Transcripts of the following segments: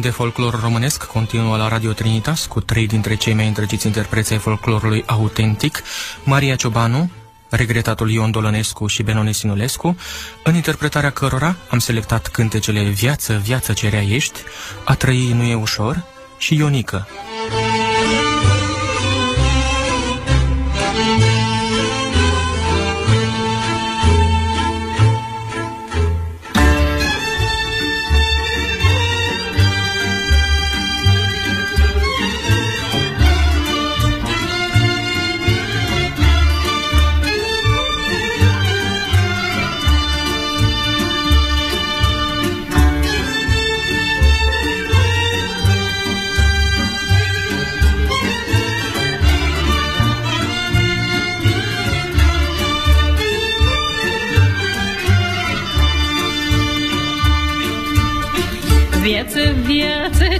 pagini de folclor românesc continuă la Radio Trinitas cu trei dintre cei mai îndrăgiți interpreți ai folclorului autentic, Maria Ciobanu, regretatul Ion Dolănescu și Benone Sinulescu, în interpretarea cărora am selectat cântecele Viață, viață cerea ești, A trăi nu e ușor și Ionică.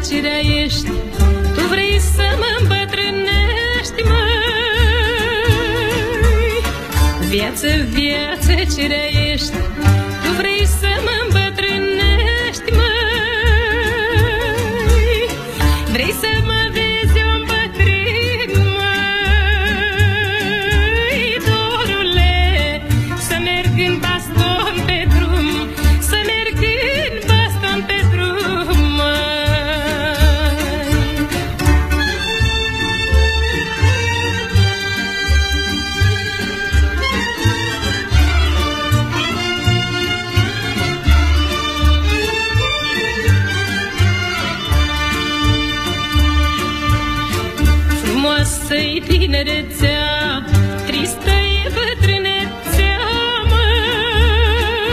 Viață, ce ești. Tu vrei să mă îmbătrânești, măi. Viață, viață, ce ești tinerețea, tristă-i bătrânețea, măi.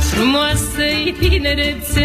Frumoasă-i tinerețea,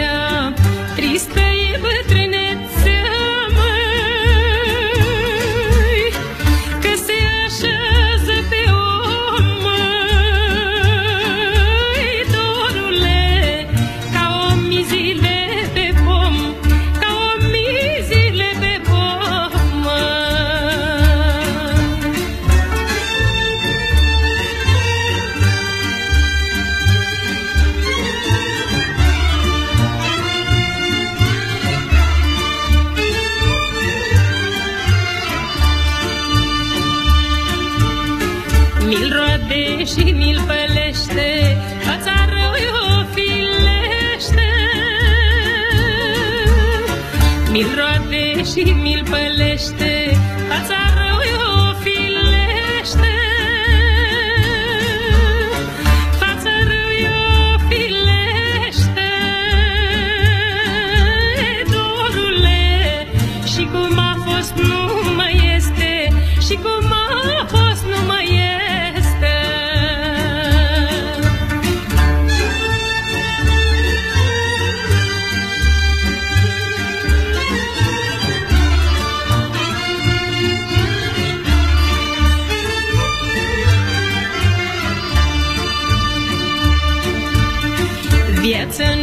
Viața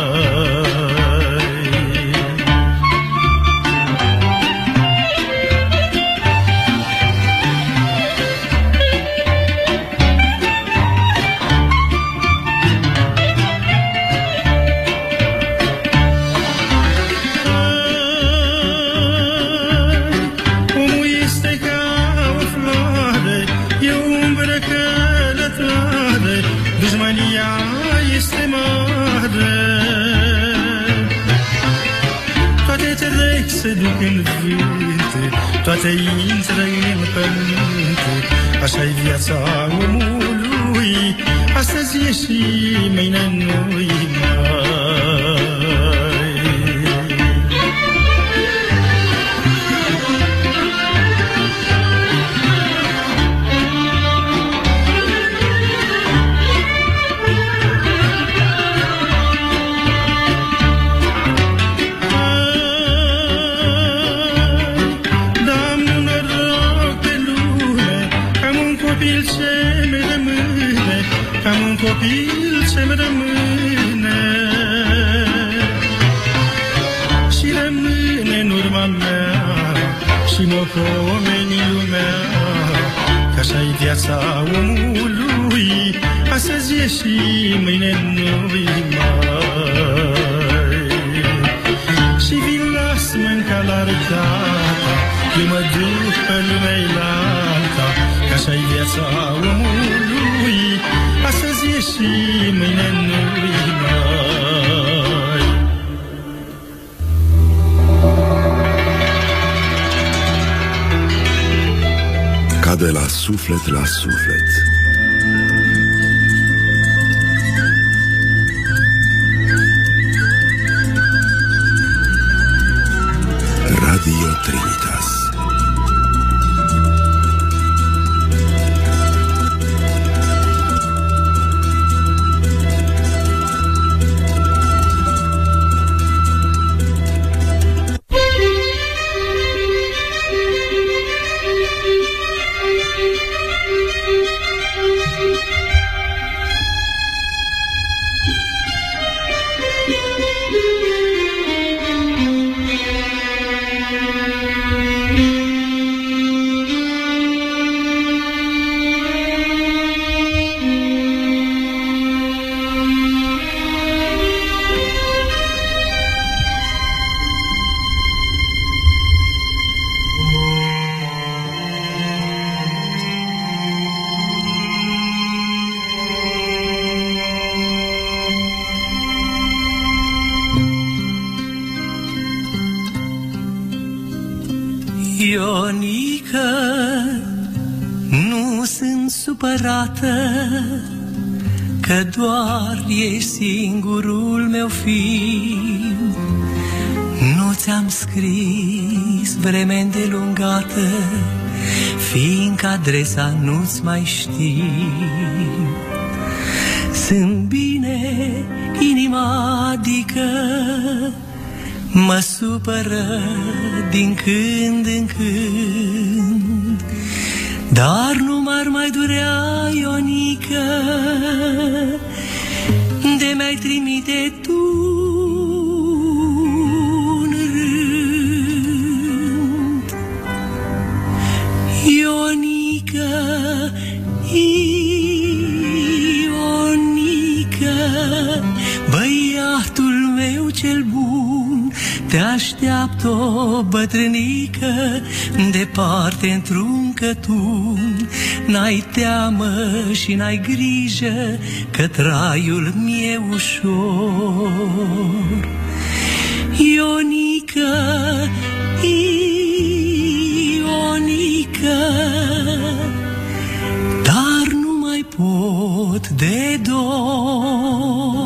toate intră în pământ Așa-i viața omului. Astăzi e și mâine nu-i mai viața omului. Astăzi e și mâine nu-i mai. Și vin las mânca la rădata Eu mă duc pe lumea alta Că așa-i viața omului. Astăzi e și mâine nu-i suflet la suflet ești singurul meu fiu. Nu ți-am scris vreme îndelungată, fiindcă adresa nu-ți mai știu. Sunt bine, inima adică mă supără din când în când, dar nu m-ar mai durea, Ionică, unde mi-ai trimite te aștept așteaptă o bătrânică departe într-un cătun. N-ai teamă și n-ai grijă că traiul mi-e ușor. Ionică, Ionică, dar nu mai pot de dor.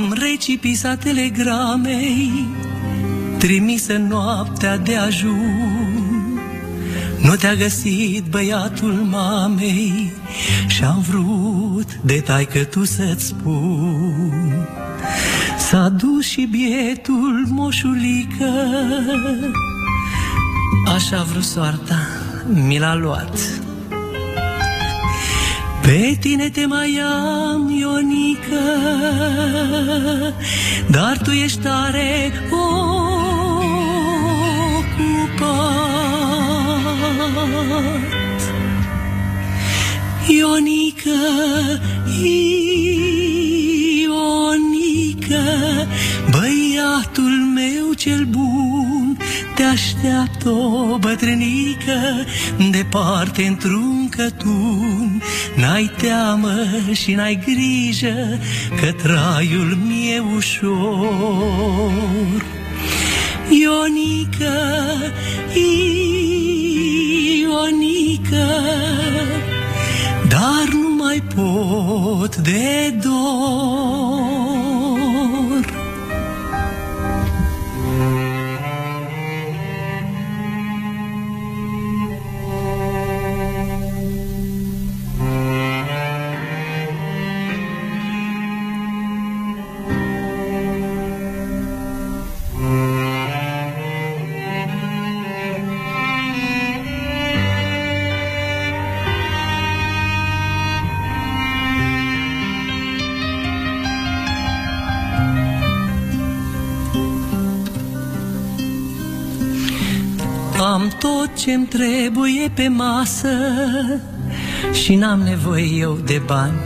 Am recipisat telegramei trimisă noaptea de ajun. Nu te-a găsit băiatul mamei și-am vrut de taică tu să-ți spun. S-a dus și bietul moșulică, așa vrut soarta, mi l-a luat. Pe tine te mai am, Ionică, dar tu ești tare ocupat. Ionică, Ionică, băiatul meu cel bun, te așteaptă o bătrânică departe într-un cătun. N-ai teamă și n-ai grijă că traiul mi-e ușor. Ionică, Ionică, dar nu mai pot de dor. Tot ce-mi trebuie pe masă și n-am nevoie eu de bani,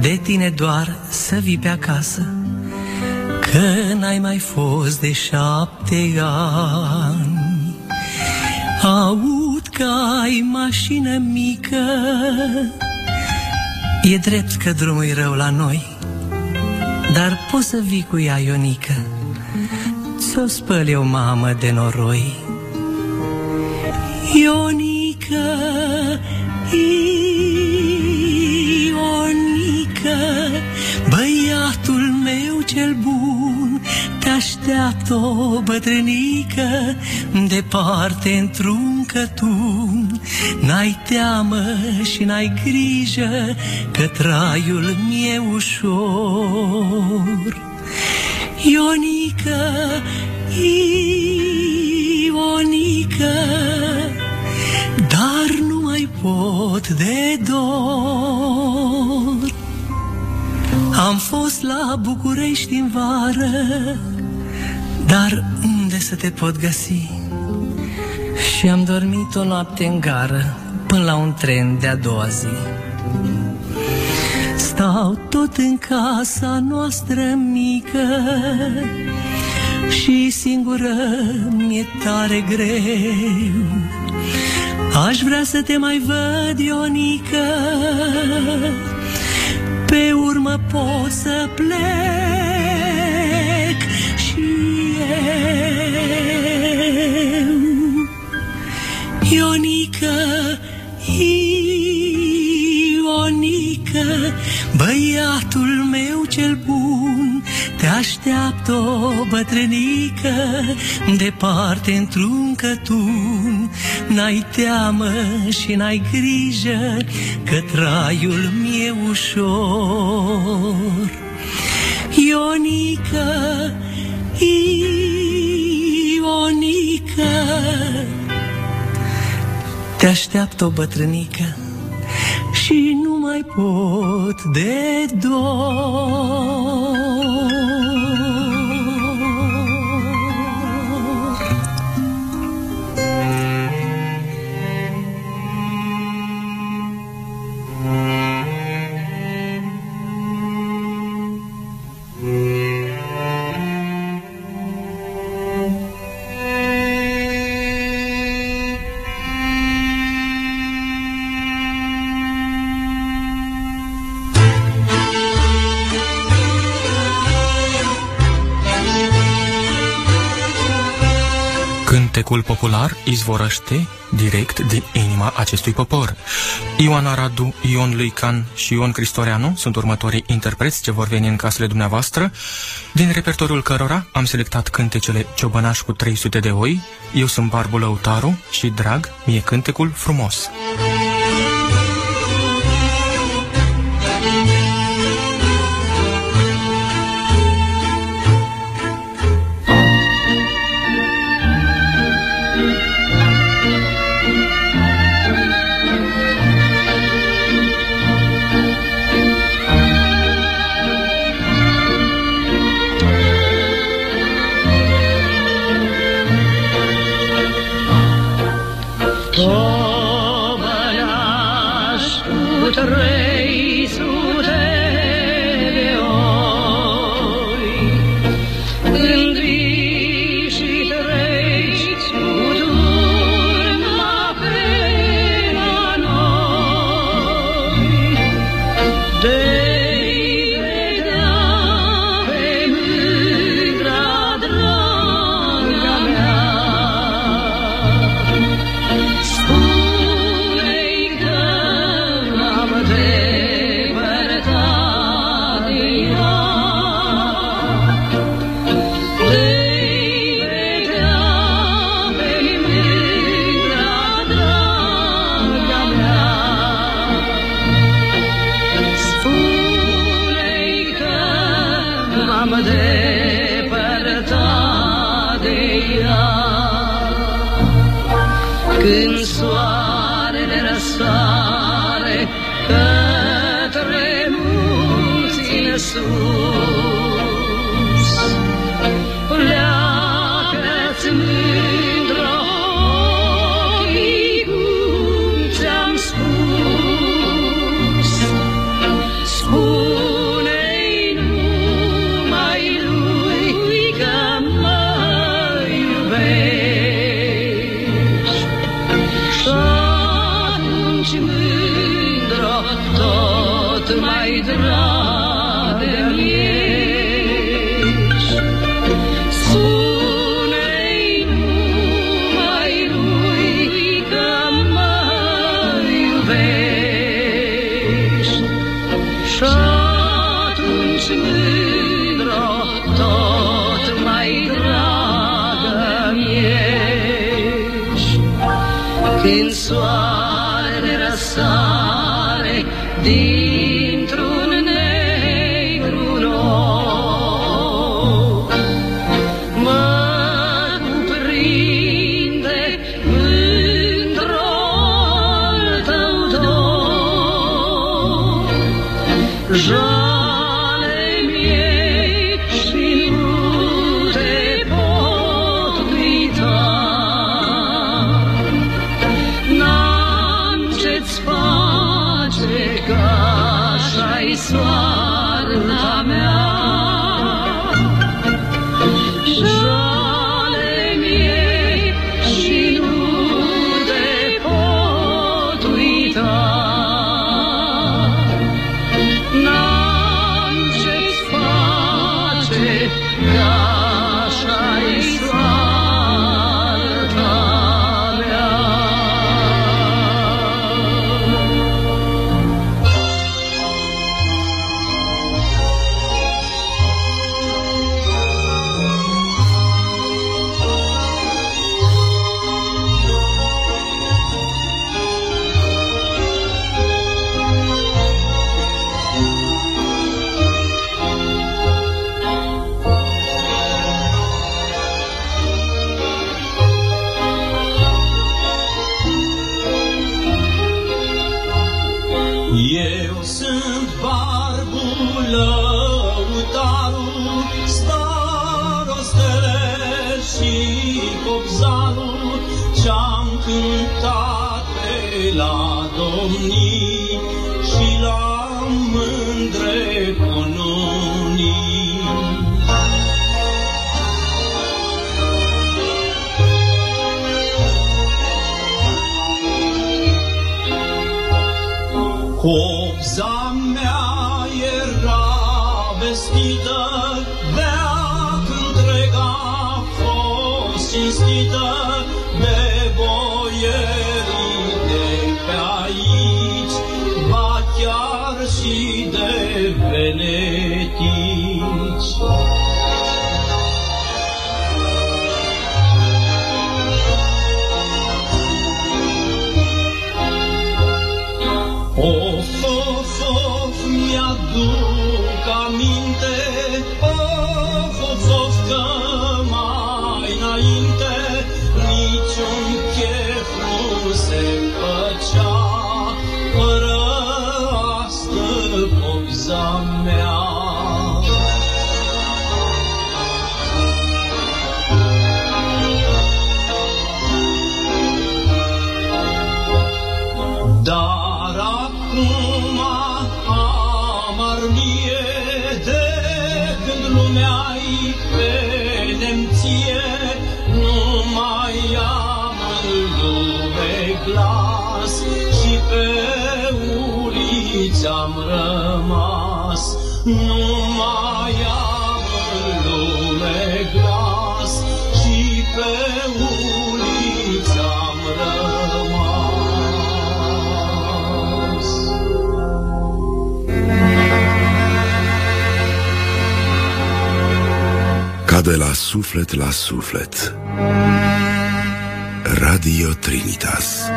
de tine doar să vii pe acasă, că n-ai mai fost de șapte ani. Aud că ai mașină mică, e drept că drumul e rău la noi, dar poți să vii cu ea, Ionică, ți-o spăl eu, mamă, de noroi. Ionică, Ionică, băiatul meu cel bun, te așteaptă o bătrânică departe într-un cătun. N-ai teamă și n-ai grijă că traiul mi-e ușor. Ionică, Ionică, dar nu mai pot de dor. Am fost la București în vară, dar unde să te pot găsi? Și am dormit o noapte în gară, până la un tren de-a doua zi. Stau tot în casa noastră mică și singură mi-e tare greu. Aș vrea să te mai văd, Ionică, pe urmă pot să plec și eu. Ionică, Ionică, băiatul meu cel bun, te așteaptă o bătrânică departe într-un cătun. N-ai teamă și n-ai grijă că traiul mi-e ușor. Ionică, Ionică, te așteaptă o bătrânică și nu mai pot de dor. politicul popular izvorăște direct din inima acestui popor. Ioan Aradu, Ion Luican și Ion Cristoreanu sunt următorii interpreți ce vor veni în casele dumneavoastră, din repertoriul cărora am selectat cântecele Ciobănaș cu 300 de oi, Eu sunt Barbu Lăutaru și Drag, mie cântecul frumos. Muzica Je pe uliți am rămas. Ca de la suflet la suflet. Radio Trinitas.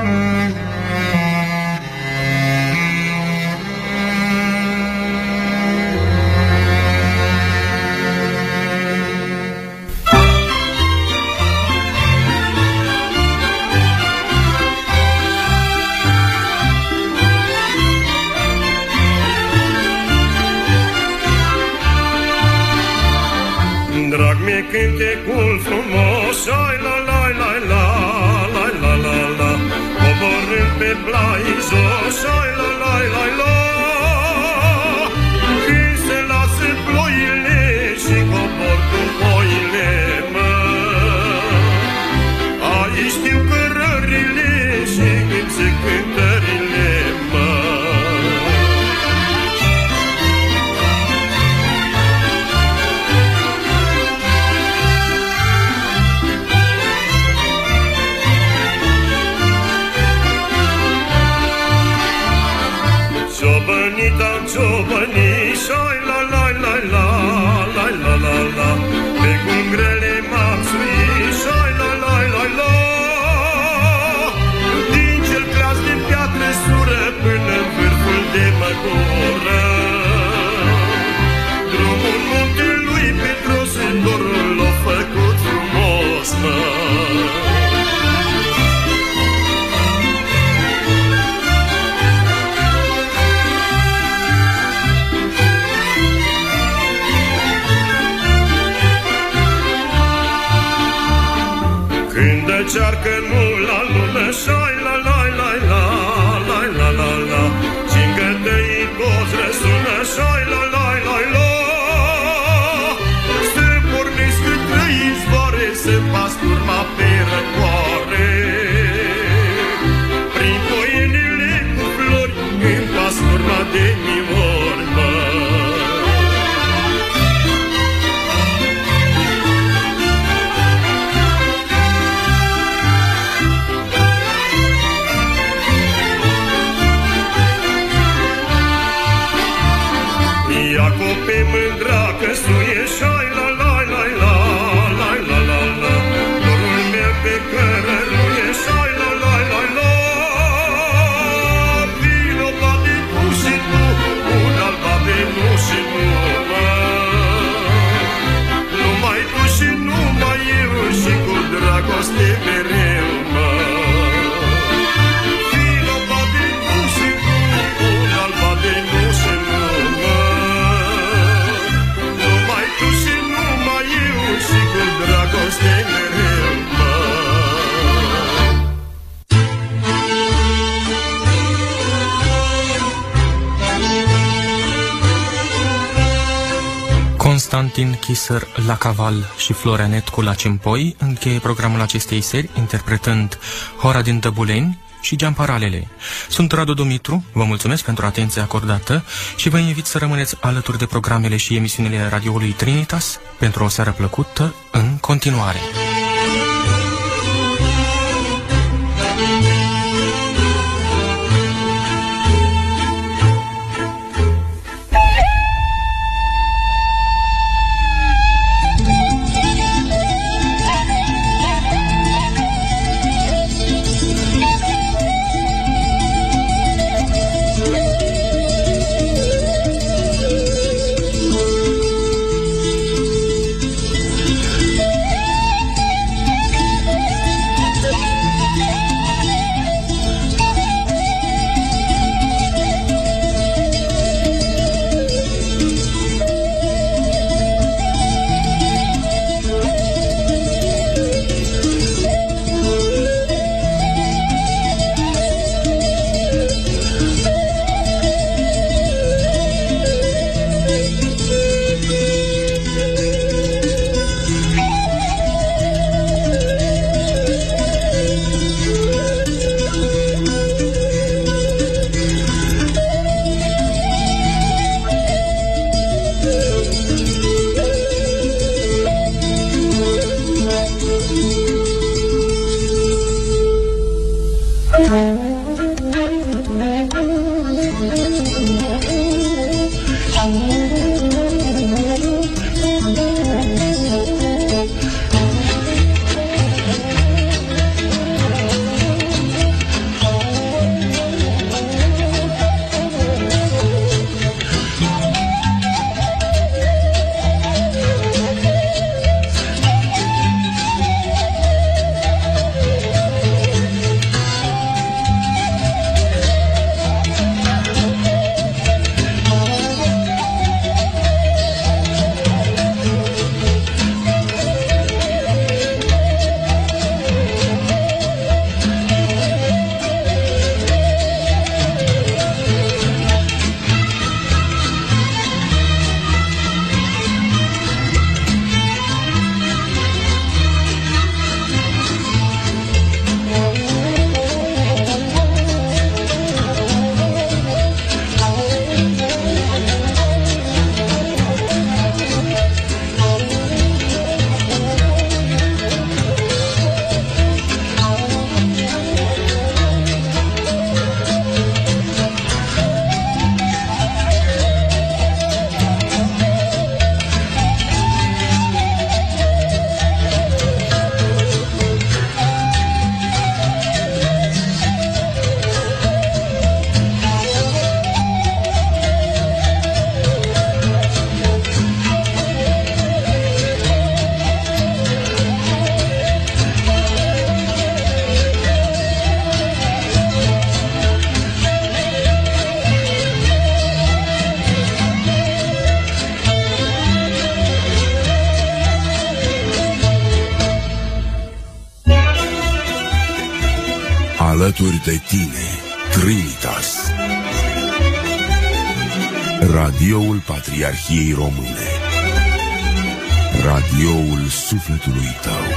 cântecul frumos, oi la la la la la la la la, coborând pe plaizos, La la la la la. solo lo Constantin Chiser la caval și Floreanetcu la Cimpoi încheie programul acestei seri interpretând Hora din Tăbuleni și Geamparalele. Sunt Radu Dumitru, vă mulțumesc pentru atenția acordată și vă invit să rămâneți alături de programele și emisiunile radioului Trinitas pentru o seară plăcută în continuare. Patriarhiei Române. Radioul sufletului tău.